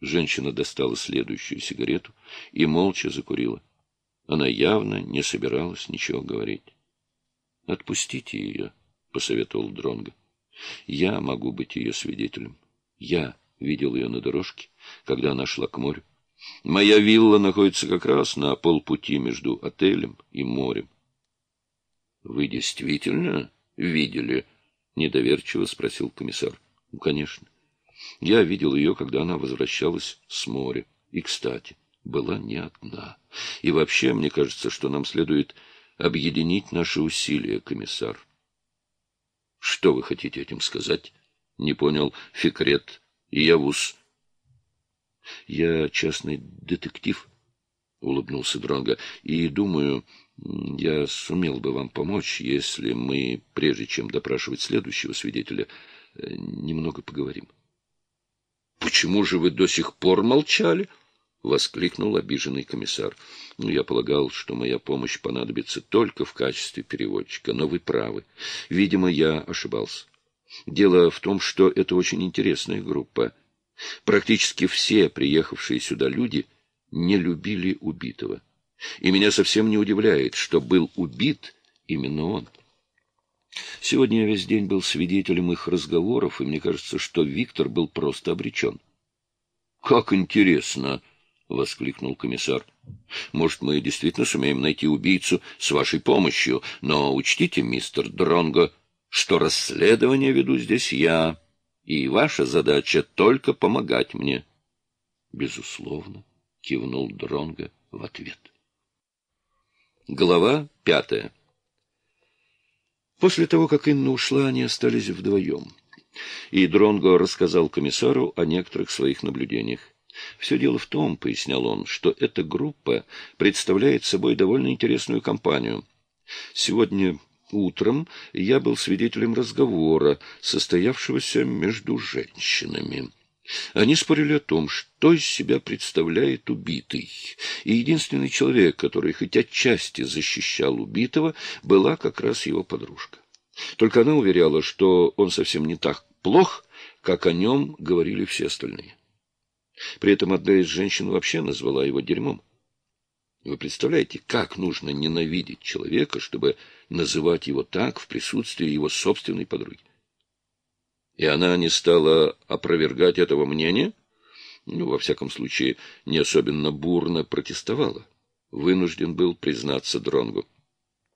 Женщина достала следующую сигарету и молча закурила. Она явно не собиралась ничего говорить. — Отпустите ее, — посоветовал Дронго. — Я могу быть ее свидетелем. Я видел ее на дорожке, когда она шла к морю. Моя вилла находится как раз на полпути между отелем и морем. — Вы действительно видели? — недоверчиво спросил комиссар. — конечно. Я видел ее, когда она возвращалась с моря. И, кстати, была не одна. И вообще, мне кажется, что нам следует объединить наши усилия, комиссар. — Что вы хотите этим сказать? — не понял Фикрет Явус. — Я частный детектив, — улыбнулся Дронга, и думаю, я сумел бы вам помочь, если мы, прежде чем допрашивать следующего свидетеля, э, немного поговорим. — Почему же вы до сих пор молчали? — воскликнул обиженный комиссар. — Ну, я полагал, что моя помощь понадобится только в качестве переводчика, но вы правы. Видимо, я ошибался. Дело в том, что это очень интересная группа. Практически все приехавшие сюда люди не любили убитого. И меня совсем не удивляет, что был убит именно он. Сегодня я весь день был свидетелем их разговоров, и мне кажется, что Виктор был просто обречен. — Как интересно! — воскликнул комиссар. — Может, мы действительно сумеем найти убийцу с вашей помощью, но учтите, мистер Дронго, что расследование веду здесь я, и ваша задача только помогать мне. — Безусловно, — кивнул Дронго в ответ. Глава пятая После того, как Инна ушла, они остались вдвоем. И Дронго рассказал комиссару о некоторых своих наблюдениях. «Все дело в том, — пояснял он, — что эта группа представляет собой довольно интересную компанию. Сегодня утром я был свидетелем разговора, состоявшегося между женщинами». Они спорили о том, что из себя представляет убитый, и единственный человек, который хоть отчасти защищал убитого, была как раз его подружка. Только она уверяла, что он совсем не так плох, как о нем говорили все остальные. При этом одна из женщин вообще назвала его дерьмом. Вы представляете, как нужно ненавидеть человека, чтобы называть его так в присутствии его собственной подруги? И она не стала опровергать этого мнения? Ну, во всяком случае, не особенно бурно протестовала. Вынужден был признаться Дронгу.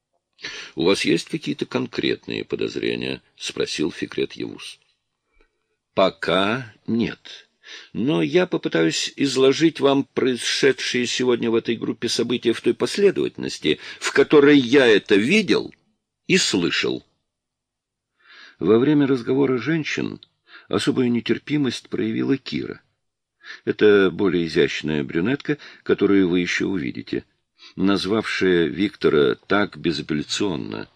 — У вас есть какие-то конкретные подозрения? — спросил Фикрет Евус. — Пока нет. Но я попытаюсь изложить вам происшедшие сегодня в этой группе события в той последовательности, в которой я это видел и слышал. — во время разговора женщин особую нетерпимость проявила Кира. Это более изящная брюнетка, которую вы еще увидите, назвавшая Виктора так безапелляционно.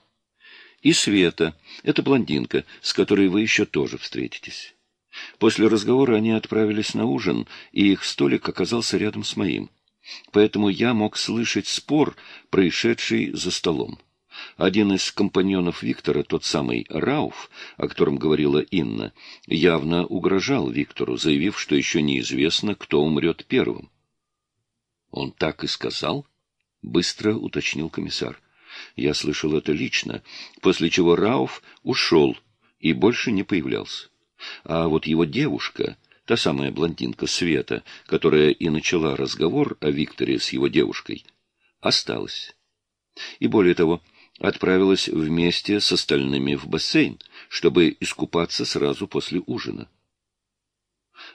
И Света, это блондинка, с которой вы еще тоже встретитесь. После разговора они отправились на ужин, и их столик оказался рядом с моим. Поэтому я мог слышать спор, происшедший за столом. Один из компаньонов Виктора, тот самый Рауф, о котором говорила Инна, явно угрожал Виктору, заявив, что еще неизвестно, кто умрет первым. «Он так и сказал?» — быстро уточнил комиссар. Я слышал это лично, после чего Рауф ушел и больше не появлялся. А вот его девушка, та самая блондинка Света, которая и начала разговор о Викторе с его девушкой, осталась. И более того, отправилась вместе с остальными в бассейн, чтобы искупаться сразу после ужина.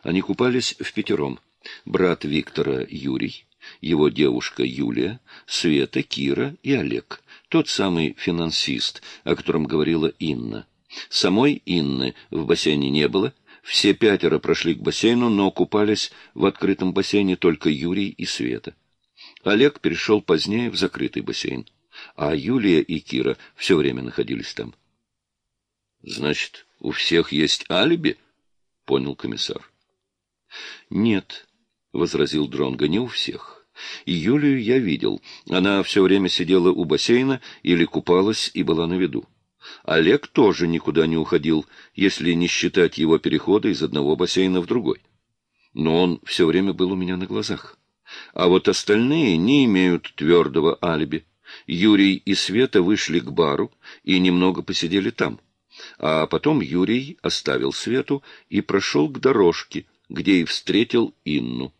Они купались в пятером. Брат Виктора Юрий, его девушка Юлия, Света, Кира и Олег, тот самый финансист, о котором говорила Инна. Самой Инны в бассейне не было, все пятеро прошли к бассейну, но купались в открытом бассейне только Юрий и Света. Олег перешел позднее в закрытый бассейн а Юлия и Кира все время находились там. — Значит, у всех есть алиби? — понял комиссар. — Нет, — возразил Дронго, — не у всех. И Юлию я видел. Она все время сидела у бассейна или купалась и была на виду. Олег тоже никуда не уходил, если не считать его перехода из одного бассейна в другой. но он все время был у меня на глазах. А вот остальные не имеют твердого алиби. Юрий и Света вышли к бару и немного посидели там. А потом Юрий оставил Свету и прошел к дорожке, где и встретил Инну.